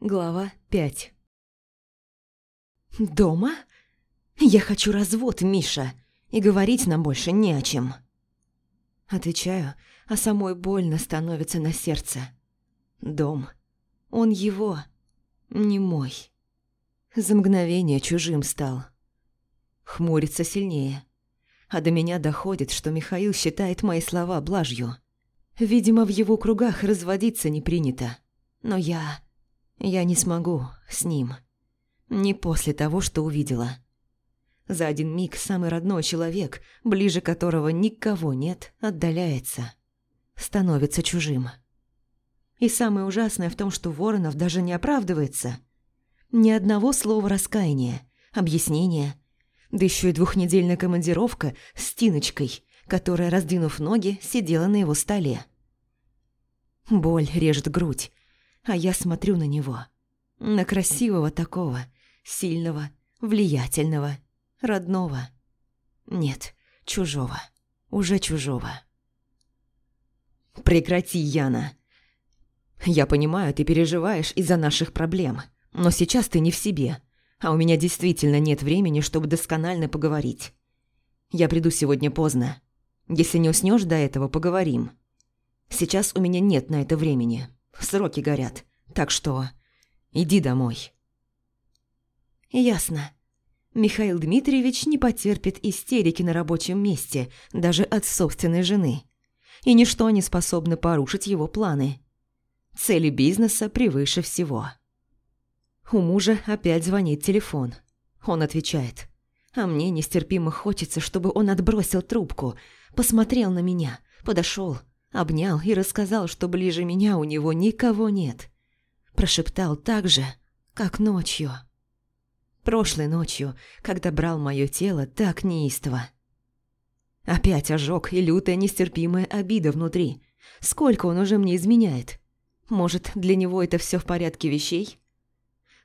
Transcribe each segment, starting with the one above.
Глава 5 «Дома? Я хочу развод, Миша, и говорить нам больше не о чем». Отвечаю, а самой больно становится на сердце. Дом. Он его, не мой. За мгновение чужим стал. Хмурится сильнее. А до меня доходит, что Михаил считает мои слова блажью. Видимо, в его кругах разводиться не принято. Но я... Я не смогу с ним. Не после того, что увидела. За один миг самый родной человек, ближе которого никого нет, отдаляется. Становится чужим. И самое ужасное в том, что Воронов даже не оправдывается. Ни одного слова раскаяния, объяснения. Да еще и двухнедельная командировка с Тиночкой, которая, раздвинув ноги, сидела на его столе. Боль режет грудь, а я смотрю на него. На красивого такого, сильного, влиятельного, родного. Нет, чужого. Уже чужого. «Прекрати, Яна!» «Я понимаю, ты переживаешь из-за наших проблем, но сейчас ты не в себе, а у меня действительно нет времени, чтобы досконально поговорить. Я приду сегодня поздно. Если не уснешь до этого, поговорим. Сейчас у меня нет на это времени. Сроки горят. Так что иди домой». «Ясно. Михаил Дмитриевич не потерпит истерики на рабочем месте, даже от собственной жены. И ничто не способно порушить его планы. Цели бизнеса превыше всего». У мужа опять звонит телефон. Он отвечает. А мне нестерпимо хочется, чтобы он отбросил трубку, посмотрел на меня, подошел, обнял и рассказал, что ближе меня у него никого нет. Прошептал так же, как ночью. Прошлой ночью, когда брал мое тело так неистово. Опять ожог и лютая нестерпимая обида внутри. Сколько он уже мне изменяет? Может, для него это все в порядке вещей?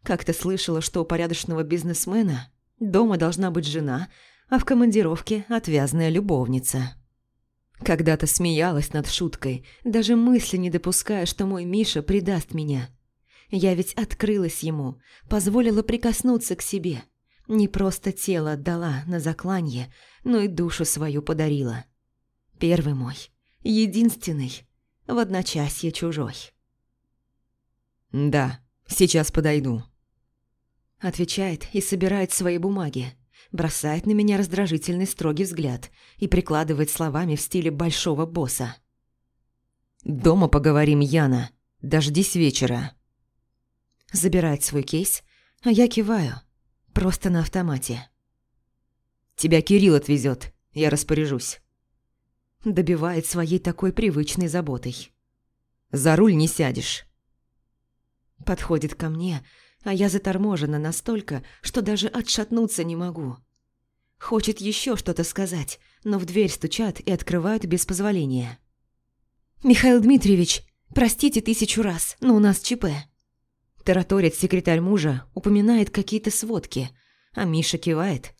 Как-то слышала, что у порядочного бизнесмена дома должна быть жена, а в командировке отвязная любовница. Когда-то смеялась над шуткой, даже мысли не допуская, что мой Миша предаст меня. Я ведь открылась ему, позволила прикоснуться к себе. Не просто тело отдала на закланье, но и душу свою подарила. Первый мой, единственный, в одночасье чужой. «Да, сейчас подойду», — отвечает и собирает свои бумаги бросает на меня раздражительный строгий взгляд и прикладывает словами в стиле большого босса. «Дома поговорим, Яна. Дождись вечера». Забирает свой кейс, а я киваю. Просто на автомате. «Тебя Кирилл отвезет, я распоряжусь». Добивает своей такой привычной заботой. «За руль не сядешь». Подходит ко мне, а я заторможена настолько, что даже отшатнуться не могу. Хочет еще что-то сказать, но в дверь стучат и открывают без позволения. «Михаил Дмитриевич, простите тысячу раз, но у нас ЧП». Тараторит секретарь мужа, упоминает какие-то сводки, а Миша кивает.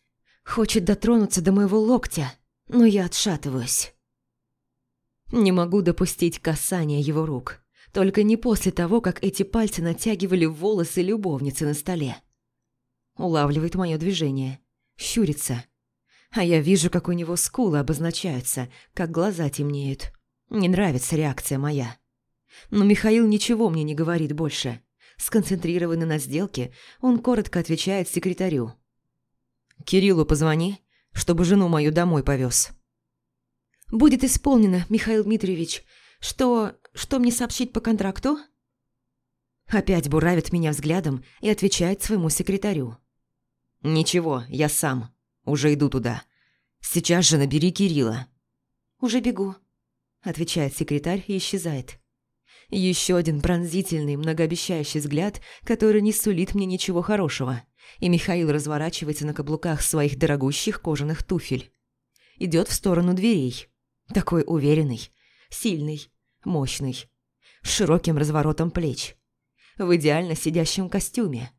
Хочет дотронуться до моего локтя, но я отшатываюсь. Не могу допустить касания его рук. Только не после того, как эти пальцы натягивали волосы любовницы на столе. Улавливает мое движение. Щурится. А я вижу, как у него скулы обозначаются, как глаза темнеют. Не нравится реакция моя. Но Михаил ничего мне не говорит больше. Сконцентрированный на сделке, он коротко отвечает секретарю. «Кириллу позвони, чтобы жену мою домой повез. «Будет исполнено, Михаил Дмитриевич. Что... что мне сообщить по контракту?» Опять буравит меня взглядом и отвечает своему секретарю. «Ничего, я сам. Уже иду туда. Сейчас же набери Кирилла». «Уже бегу», – отвечает секретарь и исчезает. Еще один пронзительный, многообещающий взгляд, который не сулит мне ничего хорошего. И Михаил разворачивается на каблуках своих дорогущих кожаных туфель. Идет в сторону дверей. Такой уверенный, сильный, мощный, с широким разворотом плеч, в идеально сидящем костюме.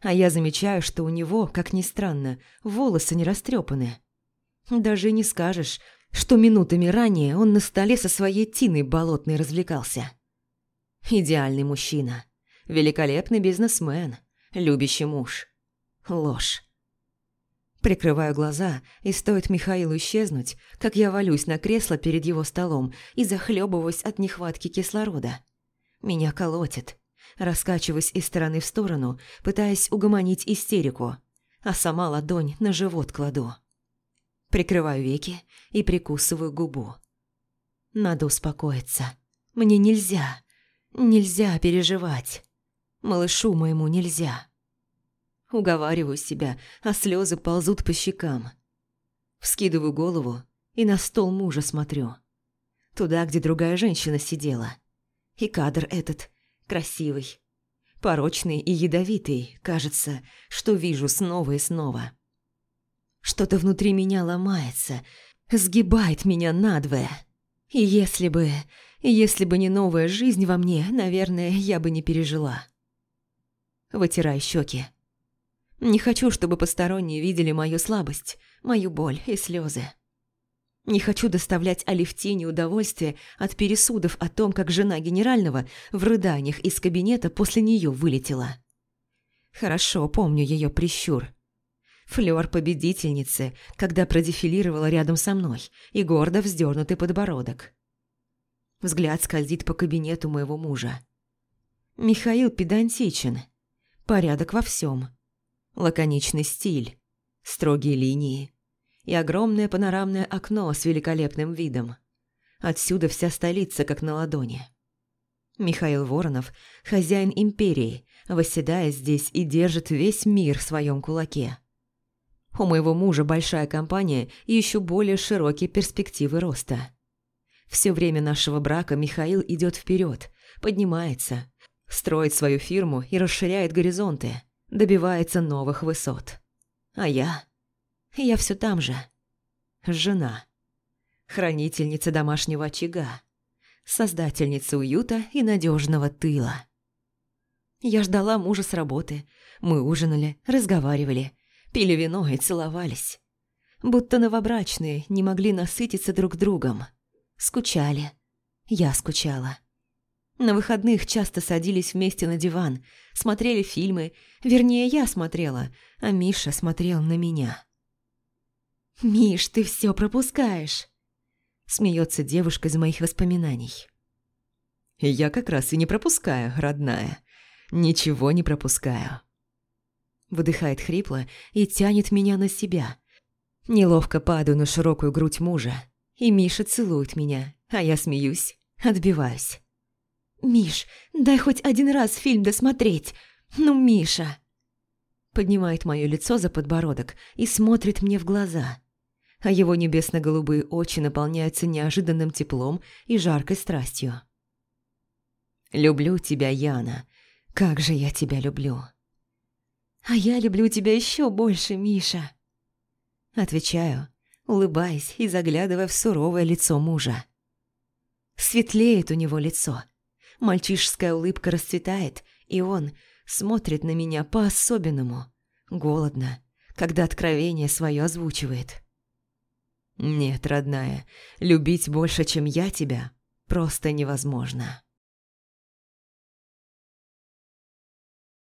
А я замечаю, что у него, как ни странно, волосы не растрепаны. Даже не скажешь, что минутами ранее он на столе со своей тиной болотной развлекался. Идеальный мужчина. великолепный бизнесмен, любящий муж. Ложь. Прикрываю глаза, и стоит Михаилу исчезнуть, как я валюсь на кресло перед его столом и захлебываюсь от нехватки кислорода. Меня колотит. Раскачиваюсь из стороны в сторону, пытаясь угомонить истерику, а сама ладонь на живот кладу. Прикрываю веки и прикусываю губу. Надо успокоиться. Мне нельзя. Нельзя переживать. Малышу моему нельзя. Уговариваю себя, а слезы ползут по щекам. Вскидываю голову и на стол мужа смотрю. Туда, где другая женщина сидела. И кадр этот красивый, порочный и ядовитый, кажется, что вижу снова и снова. Что-то внутри меня ломается, сгибает меня надвое. И если бы... Если бы не новая жизнь во мне, наверное, я бы не пережила. Вытирай щеки. Не хочу, чтобы посторонние видели мою слабость, мою боль и слезы. Не хочу доставлять Алевтине удовольствие от пересудов о том, как жена генерального в рыданиях из кабинета после нее вылетела. Хорошо помню ее прищур. Флёр победительницы, когда продефилировала рядом со мной, и гордо вздернутый подбородок. Взгляд скользит по кабинету моего мужа. Михаил педантичен. Порядок во всем лаконичный стиль, строгие линии и огромное панорамное окно с великолепным видом. Отсюда вся столица как на ладони. Михаил Воронов – хозяин империи, восседая здесь и держит весь мир в своем кулаке. У моего мужа большая компания и еще более широкие перспективы роста. Все время нашего брака Михаил идет вперед, поднимается, строит свою фирму и расширяет горизонты – добивается новых высот. А я... Я все там же. Жена. Хранительница домашнего очага. Создательница уюта и надежного тыла. Я ждала мужа с работы. Мы ужинали, разговаривали, пили вино и целовались. Будто новобрачные не могли насытиться друг другом. Скучали. Я скучала. На выходных часто садились вместе на диван, смотрели фильмы, вернее, я смотрела, а Миша смотрел на меня. «Миш, ты все пропускаешь!» Смеется девушка из моих воспоминаний. «Я как раз и не пропускаю, родная. Ничего не пропускаю». Выдыхает хрипло и тянет меня на себя. Неловко падаю на широкую грудь мужа, и Миша целует меня, а я смеюсь, отбиваюсь. «Миш, дай хоть один раз фильм досмотреть! Ну, Миша!» Поднимает мое лицо за подбородок и смотрит мне в глаза. А его небесно-голубые очи наполняются неожиданным теплом и жаркой страстью. «Люблю тебя, Яна. Как же я тебя люблю!» «А я люблю тебя еще больше, Миша!» Отвечаю, улыбаясь и заглядывая в суровое лицо мужа. Светлеет у него лицо – Мальчишеская улыбка расцветает, и он смотрит на меня по-особенному, голодно, когда откровение свое озвучивает. «Нет, родная, любить больше, чем я тебя, просто невозможно».